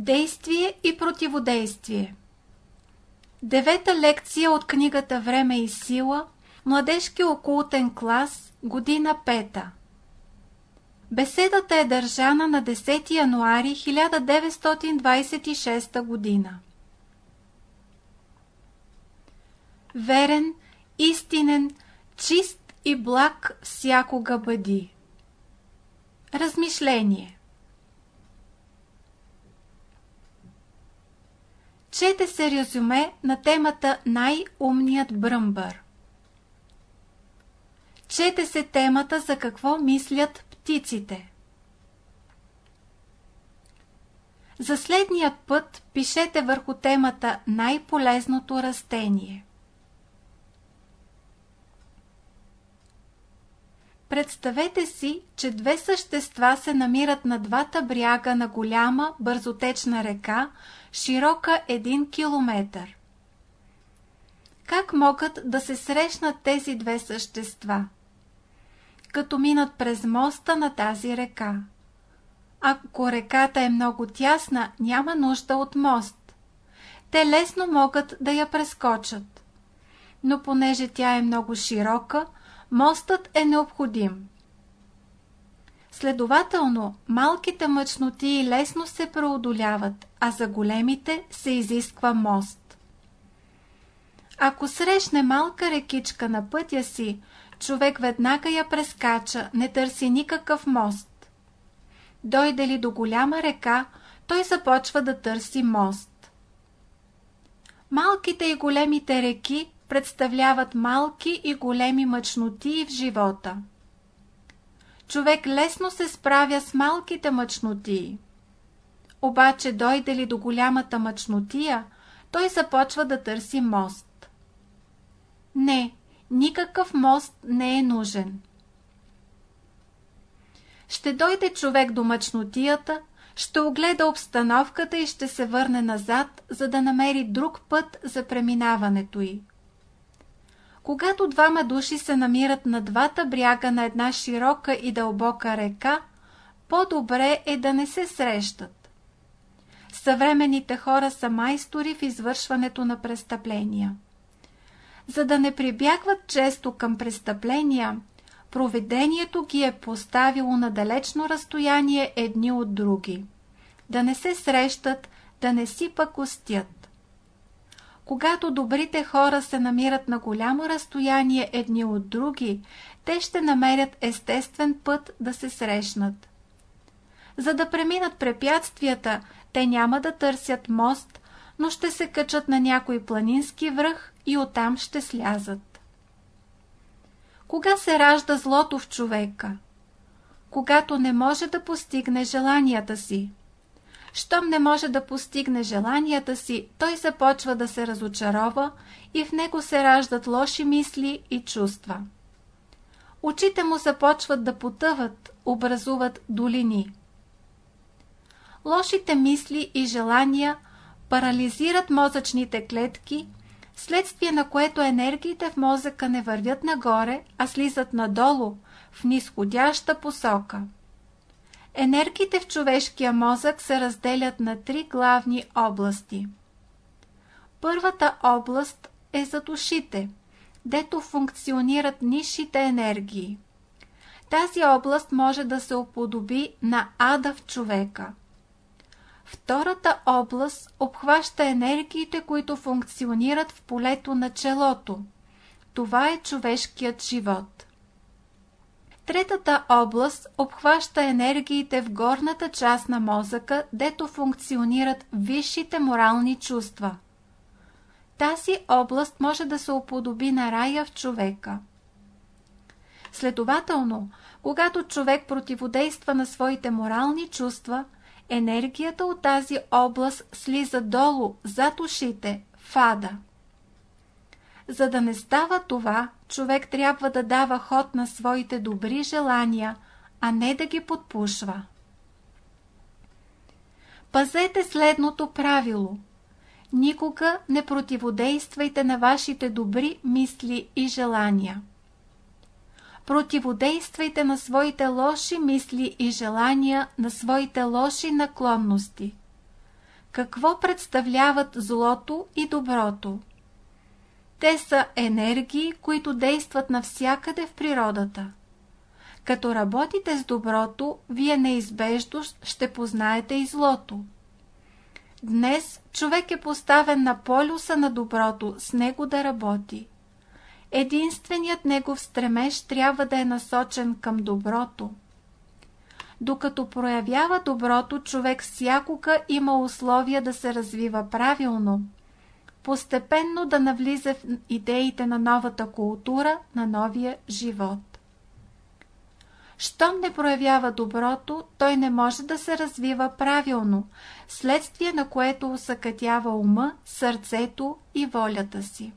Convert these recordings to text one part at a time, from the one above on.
Действие и противодействие Девета лекция от книгата Време и сила, младежки окултен клас, година пета. Беседата е държана на 10 януари 1926 година. Верен, истинен, чист и благ всякога бъди. Размишление Чете се резюме на темата Най-умният бръмбър. Чете се темата за какво мислят птиците. За следният път пишете върху темата Най-полезното растение. Представете си, че две същества се намират на двата бряга на голяма бързотечна река, широка един километър. Как могат да се срещнат тези две същества? Като минат през моста на тази река. Ако реката е много тясна, няма нужда от мост. Те лесно могат да я прескочат. Но понеже тя е много широка, мостът е необходим. Следователно, малките мъчноти лесно се преодоляват, а за големите се изисква мост. Ако срещне малка рекичка на пътя си, човек веднага я прескача, не търси никакъв мост. Дойде ли до голяма река, той започва да търси мост. Малките и големите реки представляват малки и големи мъчноти в живота. Човек лесно се справя с малките мъчноти. Обаче дойде ли до голямата мъчнотия, той започва да търси мост. Не, никакъв мост не е нужен. Ще дойде човек до мъчнотията, ще огледа обстановката и ще се върне назад, за да намери друг път за преминаването й. Когато двама души се намират на двата бряга на една широка и дълбока река, по-добре е да не се срещат. Съвременните хора са майстори в извършването на престъпления. За да не прибягват често към престъпления, проведението ги е поставило на далечно разстояние едни от други. Да не се срещат, да не си пакостят. Когато добрите хора се намират на голямо разстояние едни от други, те ще намерят естествен път да се срещнат. За да преминат препятствията, те няма да търсят мост, но ще се качат на някой планински връх и оттам ще слязат. Кога се ражда злото в човека? Когато не може да постигне желанията си. Щом не може да постигне желанията си, той започва да се разочарова и в него се раждат лоши мисли и чувства. Очите му започват да потъват, образуват долини. Лошите мисли и желания парализират мозъчните клетки, следствие на което енергиите в мозъка не вървят нагоре, а слизат надолу, в нисходяща посока. Енергиите в човешкия мозък се разделят на три главни области. Първата област е за душите, дето функционират нишите енергии. Тази област може да се уподоби на ада в човека. Втората област обхваща енергиите, които функционират в полето на челото. Това е човешкият живот. Третата област обхваща енергиите в горната част на мозъка, дето функционират висшите морални чувства. Тази област може да се уподоби на рая в човека. Следователно, когато човек противодейства на своите морални чувства, енергията от тази област слиза долу, зад ушите, в ада. За да не става това, човек трябва да дава ход на своите добри желания, а не да ги подпушва. Пазете следното правило. Никога не противодействайте на вашите добри мисли и желания. Противодействайте на своите лоши мисли и желания, на своите лоши наклонности. какво представляват злото и доброто? Те са енергии, които действат навсякъде в природата. Като работите с доброто, вие неизбежно ще познаете и злото. Днес човек е поставен на полюса на доброто, с него да работи. Единственият негов стремеж трябва да е насочен към доброто. Докато проявява доброто, човек всякога има условия да се развива правилно, постепенно да навлиза в идеите на новата култура, на новия живот. Щом не проявява доброто, той не може да се развива правилно, следствие на което усъкътява ума, сърцето и волята си.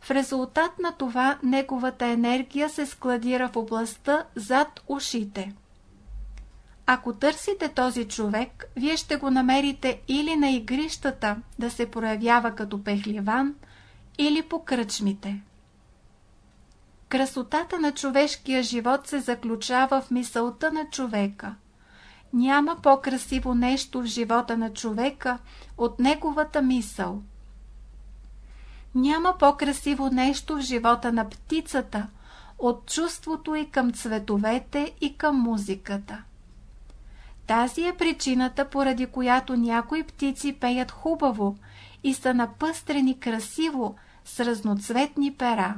В резултат на това неговата енергия се складира в областта зад ушите. Ако търсите този човек, вие ще го намерите или на игрищата да се проявява като пехливан, или по кръчмите. Красотата на човешкия живот се заключава в мисълта на човека. Няма по-красиво нещо в живота на човека от неговата мисъл. Няма по-красиво нещо в живота на птицата от чувството и към цветовете и към музиката. Тази е причината, поради която някои птици пеят хубаво и са напъстрени красиво с разноцветни пера.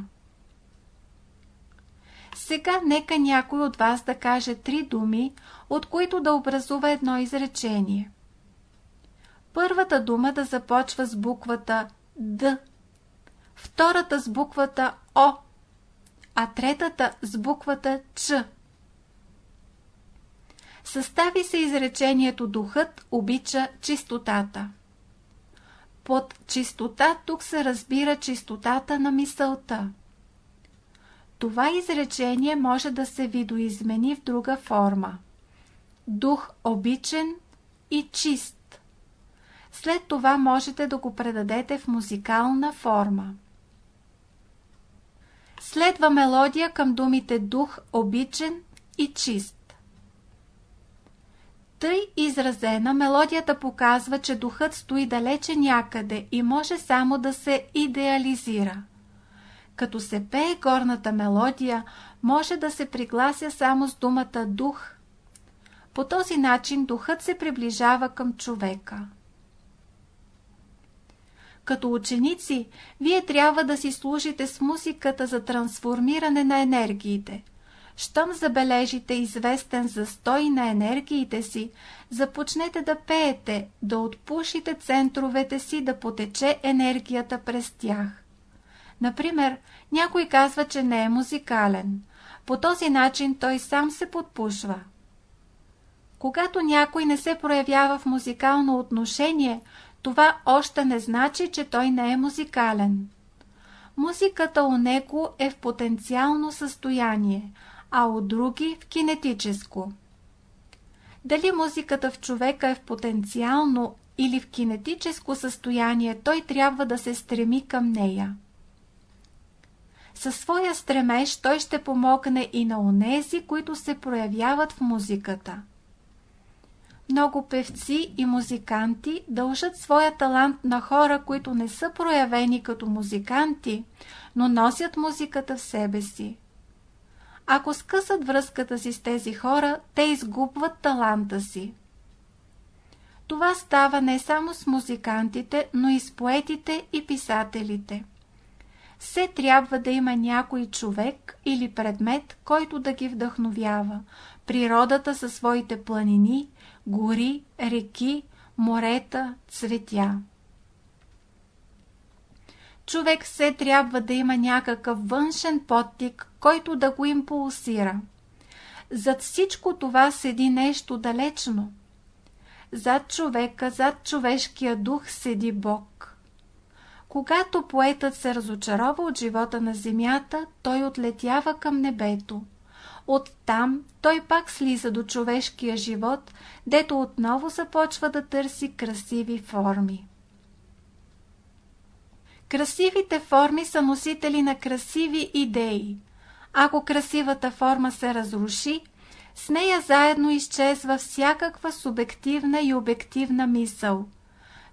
Сега нека някой от вас да каже три думи, от които да образува едно изречение. Първата дума да започва с буквата Д, втората с буквата О, а третата с буквата Ч. Състави се изречението Духът обича чистотата. Под чистота тук се разбира чистотата на мисълта. Това изречение може да се видоизмени в друга форма. Дух обичен и чист. След това можете да го предадете в музикална форма. Следва мелодия към думите дух обичен и чист. Тъй изразена, мелодията показва, че духът стои далече някъде и може само да се идеализира. Като се пее горната мелодия, може да се приглася само с думата дух. По този начин духът се приближава към човека. Като ученици, вие трябва да си служите с музиката за трансформиране на енергиите. Щом забележите известен застой на енергиите си, започнете да пеете, да отпушите центровете си, да потече енергията през тях. Например, някой казва, че не е музикален. По този начин той сам се подпушва. Когато някой не се проявява в музикално отношение, това още не значи, че той не е музикален. Музиката у него е в потенциално състояние, а у други в кинетическо. Дали музиката в човека е в потенциално или в кинетическо състояние, той трябва да се стреми към нея. Със своя стремеж той ще помогне и на онези, които се проявяват в музиката. Много певци и музиканти дължат своя талант на хора, които не са проявени като музиканти, но носят музиката в себе си. Ако скъсат връзката си с тези хора, те изгубват таланта си. Това става не само с музикантите, но и с поетите и писателите все трябва да има някой човек или предмет, който да ги вдъхновява. Природата със своите планини, гори, реки, морета, цветя. Човек все трябва да има някакъв външен подтик, който да го импулсира. Зад всичко това седи нещо далечно. Зад човека, зад човешкия дух седи Бог. Когато поетът се разочарова от живота на земята, той отлетява към небето. Оттам той пак слиза до човешкия живот, дето отново започва да търси красиви форми. Красивите форми са носители на красиви идеи. Ако красивата форма се разруши, С нея заедно изчезва всякаква субективна и обективна мисъл.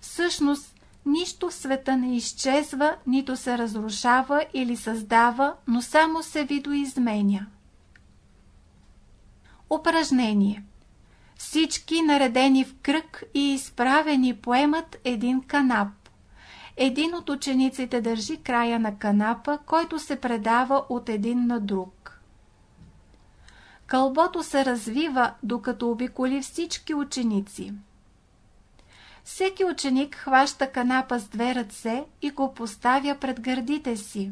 Всъщност, нищо в света не изчезва, нито се разрушава или създава, но само се видоизменя. Упражнение Всички наредени в кръг и изправени поемат един канап. Един от учениците държи края на канапа, който се предава от един на друг. Кълбото се развива, докато обиколи всички ученици. Всеки ученик хваща канапа с две ръце и го поставя пред гърдите си.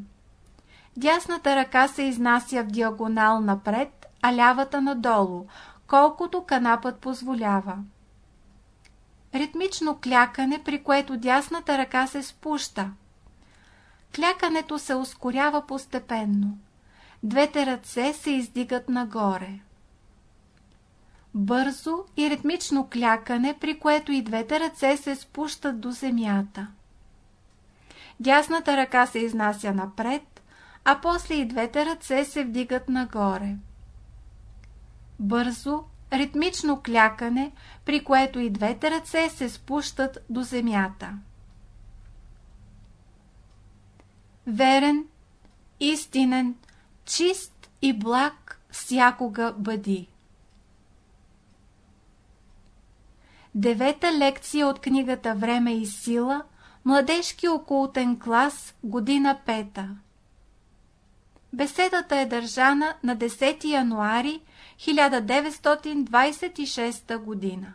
Дясната ръка се изнася в диагонал напред, а лявата надолу, колкото канапът позволява. Ритмично клякане, при което дясната ръка се спуща. Клякането се ускорява постепенно. Двете ръце се издигат нагоре. Бързо и ритмично клякане, при което и двете ръце се спущат до земята. Дясната ръка се изнася напред, а после и двете ръце се вдигат нагоре. Бързо, ритмично клякане, при което и двете ръце се спущат до земята. Верен, истинен, чист и благ всякога бъди. Девета лекция от книгата Време и сила, младежки окултен клас, година пета. Беседата е държана на 10 януари 1926 година.